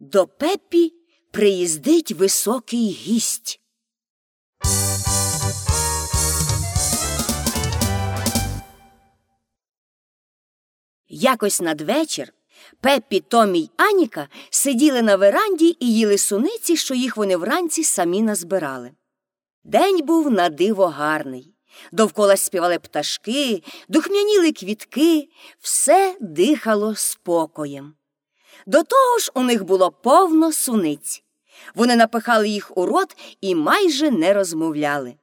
До Пеппі приїздить високий гість. Якось надвечір Пеппі, Томі й Аніка сиділи на веранді і їли суниці, що їх вони вранці самі назбирали. День був на диво гарний. Довкола співали пташки, духмяніли квітки, все дихало спокоєм. До того ж у них було повно суниць. Вони напихали їх у рот і майже не розмовляли.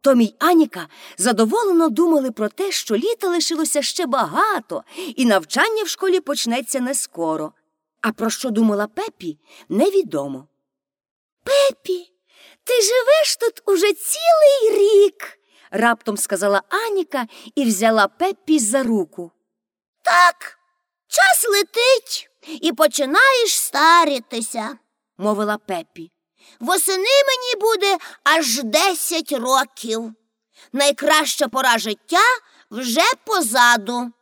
Томі й Аніка задоволено думали про те, що літа лишилося ще багато, і навчання в школі почнеться не скоро. А про що думала Пепі, невідомо. Пепі, ти живеш тут уже цілий рік, раптом сказала Аніка і взяла Пеппі за руку. Так, час летить і починаєш старітися, мовила Пеппі. Восени мені буде аж десять років. Найкраща пора життя вже позаду.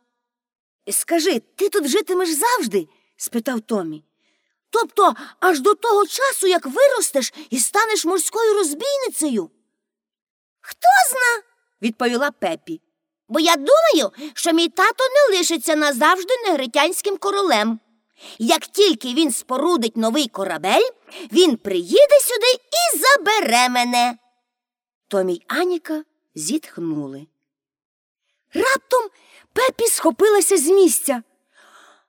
Скажи, ти тут житимеш завжди? спитав Томі. Тобто аж до того часу, як виростеш і станеш морською розбійницею? Хто зна, відповіла Пепі. Бо я думаю, що мій тато не лишиться назавжди негритянським королем. Як тільки він спорудить новий корабель, він приїде сюди і забере мене. Томі й Аніка зітхнули. Раптом Пепі схопилася з місця.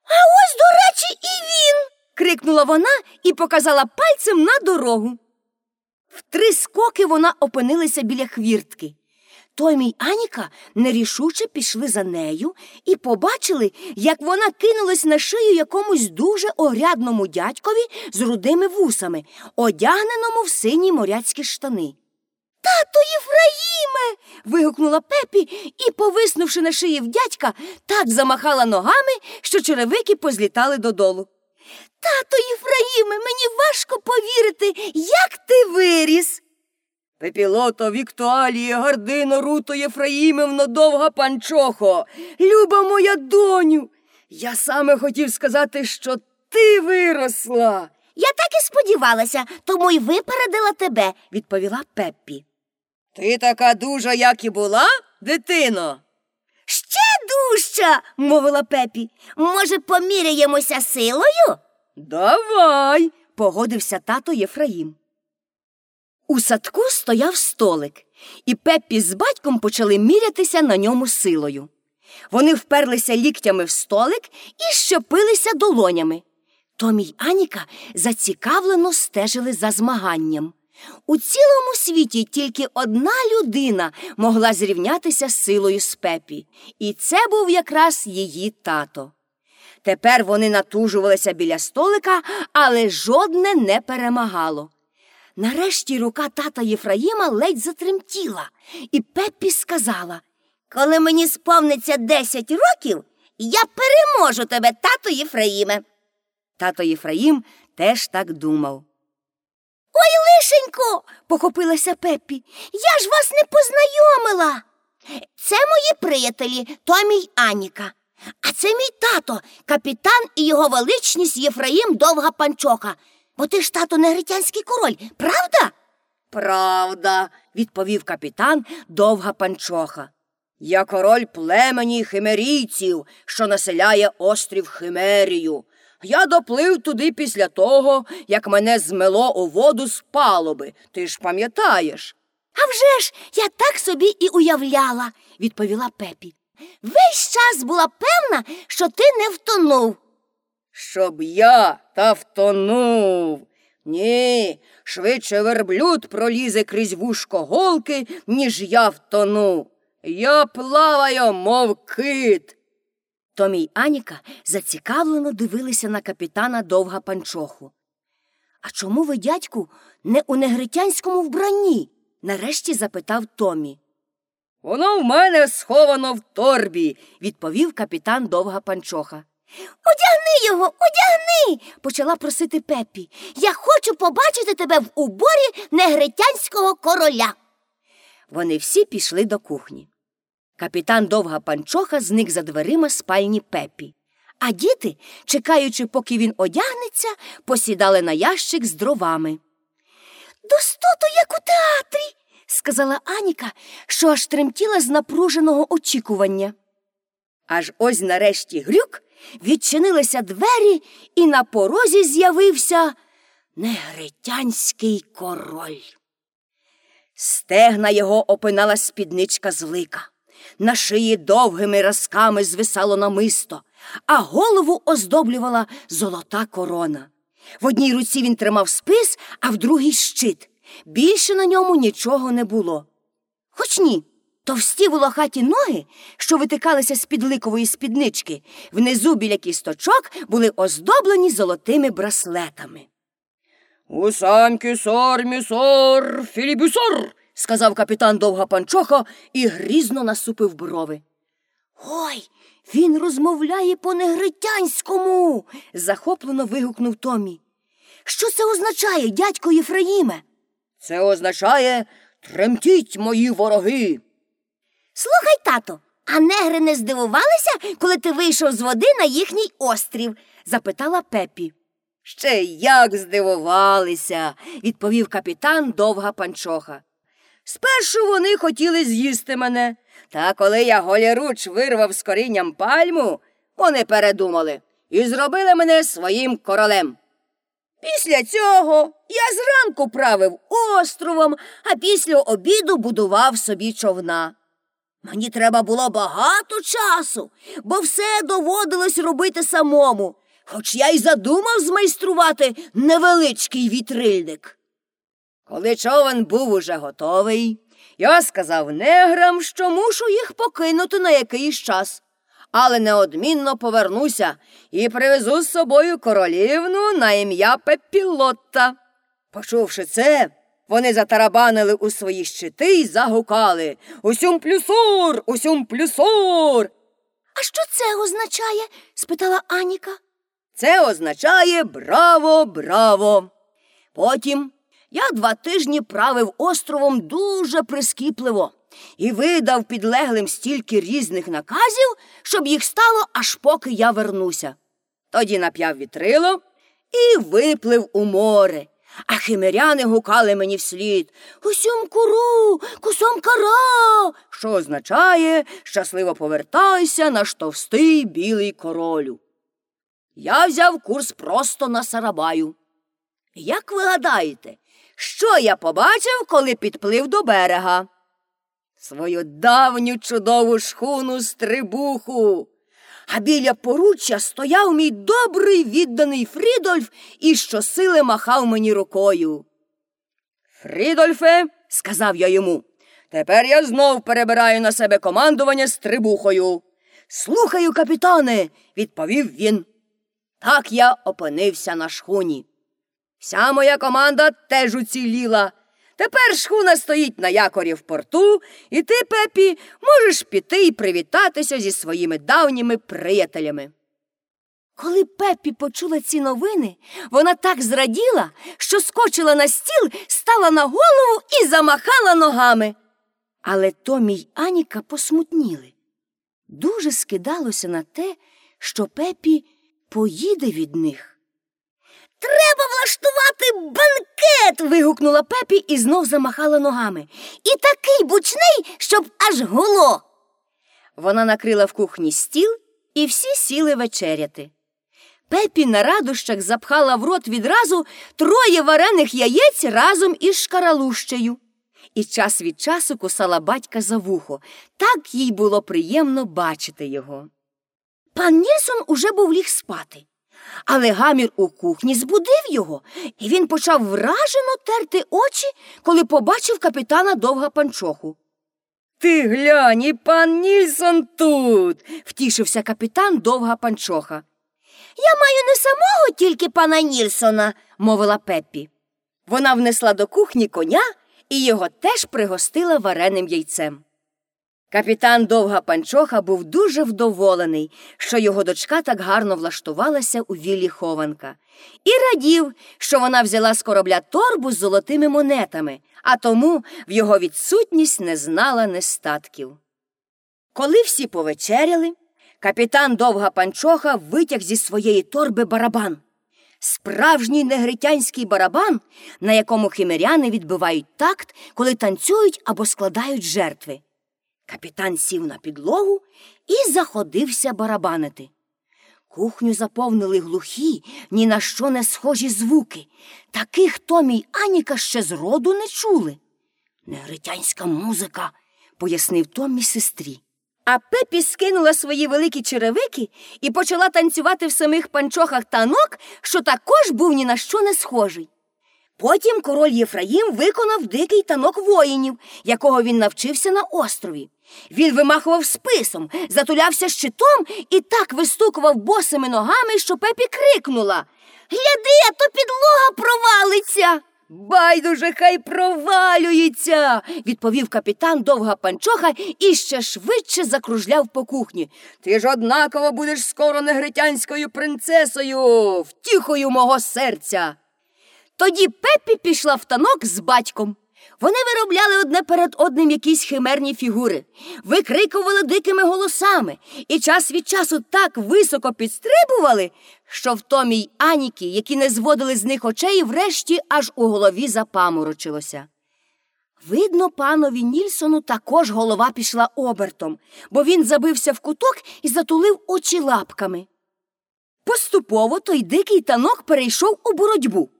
А ось, до речі, і він. крикнула вона і показала пальцем на дорогу. В три скоки вона опинилася біля хвіртки. Томі й Аніка нерішуче пішли за нею і побачили, як вона кинулась на шию якомусь дуже огрядному дядькові з рудими вусами, одягненому в сині моряцькі штани. Тато Єфраїме. вигукнула пепі і, повиснувши на шиї в дядька, так замахала ногами, що черевики позлітали додолу. Тато Єфраїме, мені важко повірити, як ти виріс. Пепілото Віктуаліє, Гардино, Руто, Єфраїмівно, довга панчохо, люба моя доню. Я саме хотів сказати, що ти виросла. Я так і сподівалася, тому й випередила тебе, відповіла Пеппі. Ти така дужа, як і була, дитино? Ще дужча, мовила Пепі. Може, поміряємося силою? Давай, погодився тато Єфраїм. У садку стояв столик, і Пеппі з батьком почали мірятися на ньому силою. Вони вперлися ліктями в столик і щепилися долонями. Томі й Аніка зацікавлено стежили за змаганням. У цілому світі тільки одна людина могла зрівнятися силою з Пепі, і це був якраз її тато. Тепер вони натужувалися біля столика, але жодне не перемагало. Нарешті рука тата Єфраїма ледь затремтіла, і Пеппі сказала Коли мені сповниться десять років, я переможу тебе, тато Єфраїме. Тато Єфраїм теж так думав. Ой, лишенько, похопилася Пеппі. Я ж вас не познайомила. Це мої приятелі Томі й Аніка. А це мій тато, капітан і його величність Єфраїм Довга Панчока. Бо ти ж тато негритянський король, правда? Правда, відповів капітан Довга Панчоха. Я король племені химерійців, що населяє острів Химерію. Я доплив туди після того, як мене змело у воду з палуби. Ти ж пам'ятаєш? «А вже ж, я так собі і уявляла, відповіла Пепі. Весь час була певна, що ти не втонув. Щоб я та втонув. Ні, швидше верблюд пролізе крізь вушко голки, ніж я втону. Я плаваю, мов кит. Томі й Аніка зацікавлено дивилися на капітана довга панчоху. А чому ви, дядьку, не у негритянському вбранні? нарешті запитав Томі. Воно в мене сховано в торбі, відповів капітан довга панчоха. Одягни його, одягни, почала просити Пеппі. Я хочу побачити тебе в уборі негритянського короля. Вони всі пішли до кухні. Капітан довга панчоха зник за дверима спальні Пепі, а діти, чекаючи, поки він одягнеться, посідали на ящик з дровами. Достото, як у театрі, сказала Аніка, що аж тремтіла з напруженого очікування. Аж ось нарешті грюк відчинилися двері, і на порозі з'явився негритянський король. Стегна його опинала спідничка злика. На шиї довгими разками звисало намисто, а голову оздоблювала золота корона. В одній руці він тримав спис, а в другій щит. Більше на ньому нічого не було. Хоч ні, товсті волохаті ноги, що витикалися з під ликової спіднички, внизу біля кісточок були оздоблені золотими браслетами. Усам кісор, місор, філібюсор, сказав капітан довга панчоха і грізно насупив брови. Ой, він розмовляє по негритянському, захоплено вигукнув Томі. Що це означає, дядько Єфраїме? Це означає тремтіть мої вороги. Слухай, тато, а негри не здивувалися, коли ти вийшов з води на їхній острів? запитала пепі. Ще як здивувалися, відповів капітан довга панчоха. Спершу вони хотіли з'їсти мене, та коли я голіруч вирвав з корінням пальму, вони передумали і зробили мене своїм королем. Після цього я зранку правив островом, а після обіду будував собі човна. Мені треба було багато часу, бо все доводилось робити самому, хоч я й задумав змайструвати невеличкий вітрильник. Коли човен був уже готовий, я сказав неграм, що мушу їх покинути на якийсь час, але неодмінно повернуся і привезу з собою королівну на ім'я Пепілотта. Почувши це, вони затарабанили у свої щити й загукали Усюм плюсур, усюм плюсур. А що це означає? спитала Аніка. Це означає браво, браво. Потім я два тижні правив островом дуже прискіпливо і видав підлеглим стільки різних наказів, щоб їх стало, аж поки я вернуся. Тоді нап'яв вітрило і виплив у море. А химеряни гукали мені вслід Усьом куру, кусом кара, що означає щасливо повертайся наш товстий білий королю. Я взяв курс просто на Сарабаю. Як ви гадаєте, що я побачив, коли підплив до берега? Свою давню чудову шхуну стрибуху. А біля поруччя стояв мій добрий відданий Фрідольф і щосили махав мені рукою. Фрідольфе, сказав я йому, тепер я знов перебираю на себе командування стрибухою. Слухаю, капітане, відповів він. Так я опинився на шхуні. Вся моя команда теж уціліла. Тепер шхуна стоїть на якорі в порту, і ти, пепі, можеш піти і привітатися зі своїми давніми приятелями. Коли Пеппі почула ці новини, вона так зраділа, що скочила на стіл, стала на голову і замахала ногами. Але Томі й Аніка посмутніли. Дуже скидалося на те, що Пепі поїде від них. Треба влаштувати банкет. вигукнула пепі і знов замахала ногами. І такий бучний, щоб аж гуло. Вона накрила в кухні стіл, і всі сіли вечеряти. Пепі на радощах запхала в рот відразу троє варених яєць разом із шкаралущею. І час від часу кусала батька за вухо. Так їй було приємно бачити його. Пан Нільсон уже був ліг спати. Але гамір у кухні збудив його, і він почав вражено терти очі, коли побачив капітана довга панчоху. Ти глянь, і пан Нільсон тут, втішився капітан довга панчоха. Я маю не самого тільки пана Нільсона, мовила Пеппі. Вона внесла до кухні коня і його теж пригостила вареним яйцем. Капітан Довга Панчоха був дуже вдоволений, що його дочка так гарно влаштувалася у віллі хованка, і радів, що вона взяла з корабля торбу з золотими монетами, а тому в його відсутність не знала нестатків. Коли всі повечеряли, Капітан Довга Панчоха витяг зі своєї торби барабан. Справжній негритянський барабан, на якому химеряни відбивають такт, коли танцюють або складають жертви. Капітан сів на підлогу і заходився барабанити. Кухню заповнили глухі, ні на що не схожі звуки. Таких Томі й Аніка ще зроду не чули. Негритянська музика, пояснив Томі сестрі. А Пепі скинула свої великі черевики і почала танцювати в самих панчохах танок, що також був ні на що не схожий. Потім король Єфраїм виконав дикий танок воїнів, якого він навчився на острові. Він вимахував списом, затулявся щитом і так вистукував босими ногами, що пепі крикнула Гляди, а то підлога провалиться. Байдуже, хай провалюється, відповів капітан довга панчоха і ще швидше закружляв по кухні. Ти ж однаково будеш скоро негритянською принцесою, втіхою мого серця. Тоді Пеппі пішла в танок з батьком. Вони виробляли одне перед одним якісь химерні фігури, викрикували дикими голосами і час від часу так високо підстрибували, що в Томі й Аніки, які не зводили з них очей, врешті аж у голові запаморочилося. Видно, панові Нільсону також голова пішла обертом, бо він забився в куток і затулив очі лапками. Поступово той дикий танок перейшов у боротьбу.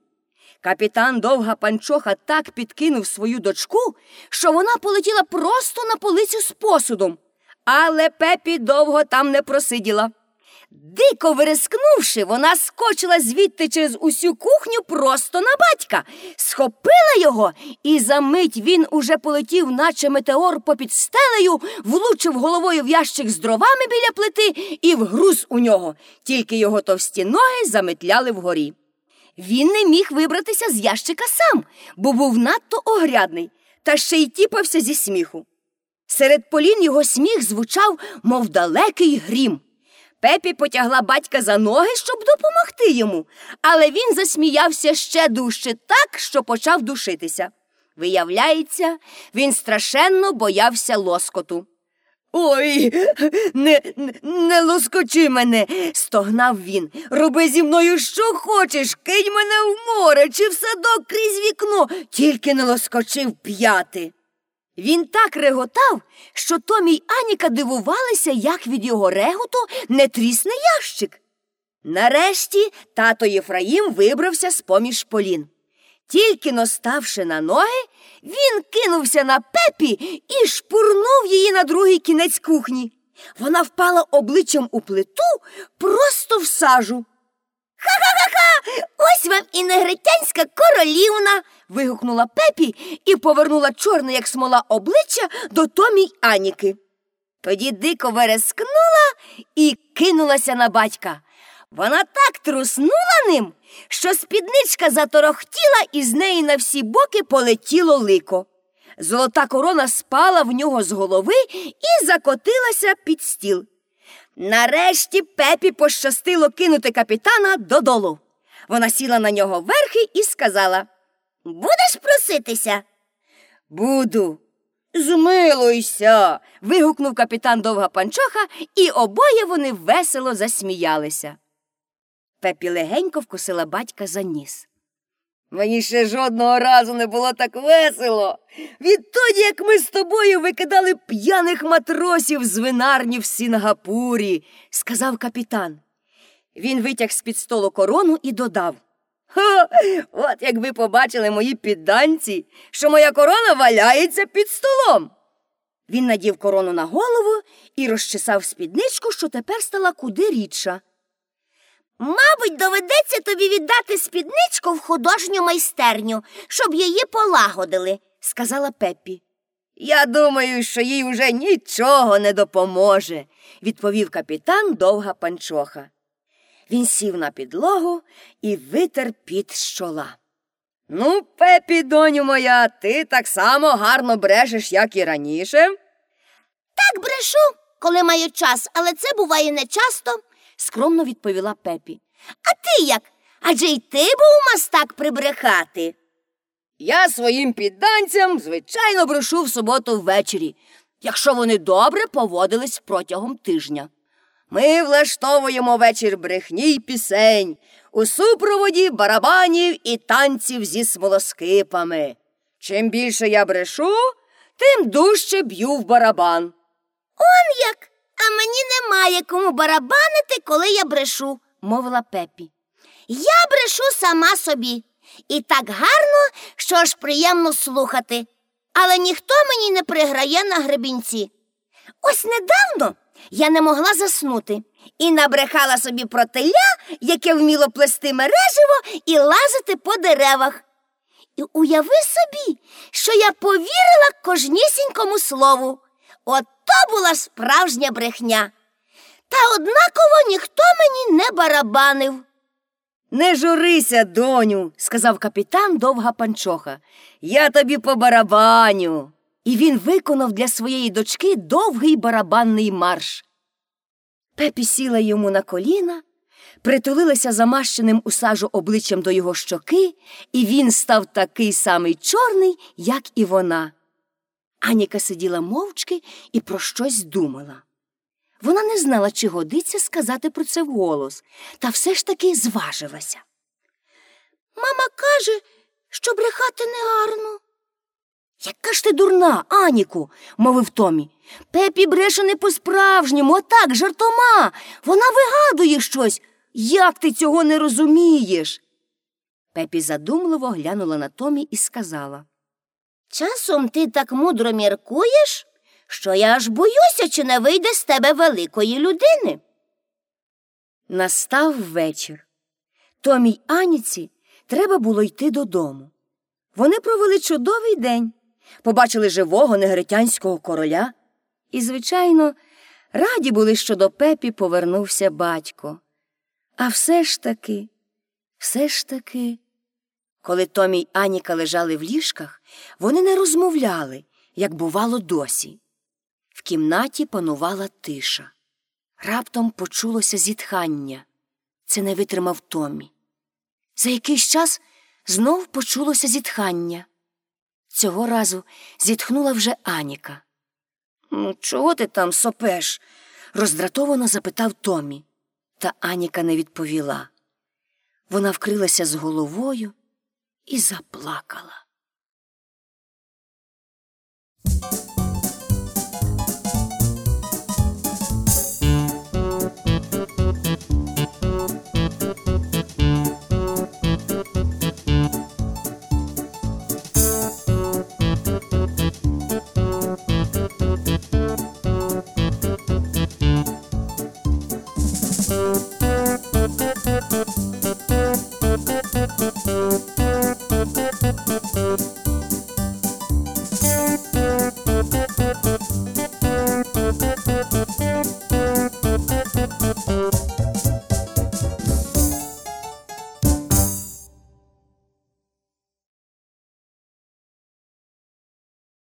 Капітан довга панчоха так підкинув свою дочку, що вона полетіла просто на полицю з посудом. Але пепі довго там не просиділа. Дико вирискнувши, вона скочила звідти через усю кухню просто на батька, схопила його, і за мить він уже полетів, наче метеор попід стелею, влучив головою в ящик з дровами біля плити і вгруз у нього, тільки його товсті ноги заметляли вгорі. Він не міг вибратися з ящика сам, бо був надто огрядний, та ще й тіпався зі сміху. Серед полін його сміх звучав, мов далекий грім. Пепі потягла батька за ноги, щоб допомогти йому, але він засміявся ще дужче так, що почав душитися. Виявляється, він страшенно боявся лоскоту. Ой, не, не, лоскочи мене, стогнав він. Роби зі мною що хочеш, кинь мене в море чи в садок крізь вікно, тільки не лоскочив п'яти. Він так реготав, що Томі й Аніка дивувалися, як від його реготу не трісне ящик. Нарешті тато Єфраїм вибрався з поміж полін. Тільки наставши на ноги, він кинувся на пепі і шпурнув її на другий кінець кухні. Вона впала обличчям у плиту просто в сажу. Ха-ха-ха! Ось вам і негритянська королівна. вигукнула пепі і повернула чорне, як смола, обличчя до Томі й Аніки. Тоді дико верескнула і кинулася на батька. Вона так труснула ним, що спідничка заторохтіла і з неї на всі боки полетіло лико. Золота корона спала в нього з голови і закотилася під стіл. Нарешті пепі пощастило кинути капітана додолу. Вона сіла на нього верхи і сказала Будеш проситися? Буду. Змилуйся. вигукнув капітан довга панчоха, і обоє вони весело засміялися. Пепі легенько вкусила батька за ніс. Мені ще жодного разу не було так весело. Відтоді, як ми з тобою викидали п'яних матросів з винарні в Сінгапурі, сказав капітан. Він витяг з під столу корону і додав. Ха, от якби побачили мої підданці, що моя корона валяється під столом. Він надів корону на голову і розчесав спідничку, що тепер стала куди рідша. Мабуть, доведеться тобі віддати спідничку в художню майстерню, щоб її полагодили, сказала Пеппі. Я думаю, що їй уже нічого не допоможе, відповів капітан довга панчоха. Він сів на підлогу і витер під з чола. Ну, пепі, доню моя, ти так само гарно брешеш, як і раніше. Так брешу, коли маю час, але це буває нечасто, скромно відповіла пепі. А ти як? Адже й ти був мастак прибрехати. Я своїм підданцям, звичайно, брешу в суботу ввечері, якщо вони добре поводились протягом тижня. Ми влаштовуємо вечір брехні й пісень у супроводі барабанів і танців зі смолоскипами. Чим більше я брешу, тим дужче б'ю в барабан. Он як? А мені немає кому барабанити, коли я брешу, мовила Пепі. Я брешу сама собі. І так гарно, що аж приємно слухати. Але ніхто мені не приграє на гребінці. Ось недавно я не могла заснути і набрехала собі про теля, яке вміло плести мереживо і лазити по деревах. І уяви собі, що я повірила кожнісінькому слову. От то була справжня брехня. Та однаково ніхто мені не барабанив. Не журися, доню, сказав капітан довга панчоха. Я тобі по барабаню. І він виконав для своєї дочки довгий барабанний марш. Пепі сіла йому на коліна, притулилася замащеним у сажу обличчям до його щоки, і він став такий самий чорний, як і вона. Аніка сиділа мовчки і про щось думала. Вона не знала, чи годиться сказати про це вголос, та все ж таки зважилася. Мама каже, що брехати не гарно. Яка ж ти дурна, Аніку, мовив Томі. Пепі бреше не по-справжньому, отак, жартома. Вона вигадує щось. Як ти цього не розумієш? Пепі задумливо глянула на Томі і сказала Часом ти так мудро міркуєш, що я аж боюся, чи не вийде з тебе великої людини. Настав вечір. Томі й Аніці треба було йти додому. Вони провели чудовий день, побачили живого негритянського короля і, звичайно, раді були, що до пепі повернувся батько. А все ж таки, все ж таки, коли Томі й Аніка лежали в ліжках, вони не розмовляли, як бувало досі. В кімнаті панувала тиша. Раптом почулося зітхання. Це не витримав Томі. За якийсь час знов почулося зітхання. Цього разу зітхнула вже Аніка. Ну, чого ти там сопеш? роздратовано запитав Томі. Та Аніка не відповіла. Вона вкрилася з головою і заплакала.